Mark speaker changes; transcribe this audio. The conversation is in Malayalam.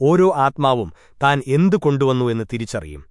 Speaker 1: ഓരോ ആത്മാവും താൻ എന്തു കൊണ്ടുവന്നു എന്ന് തിരിച്ചറിയും.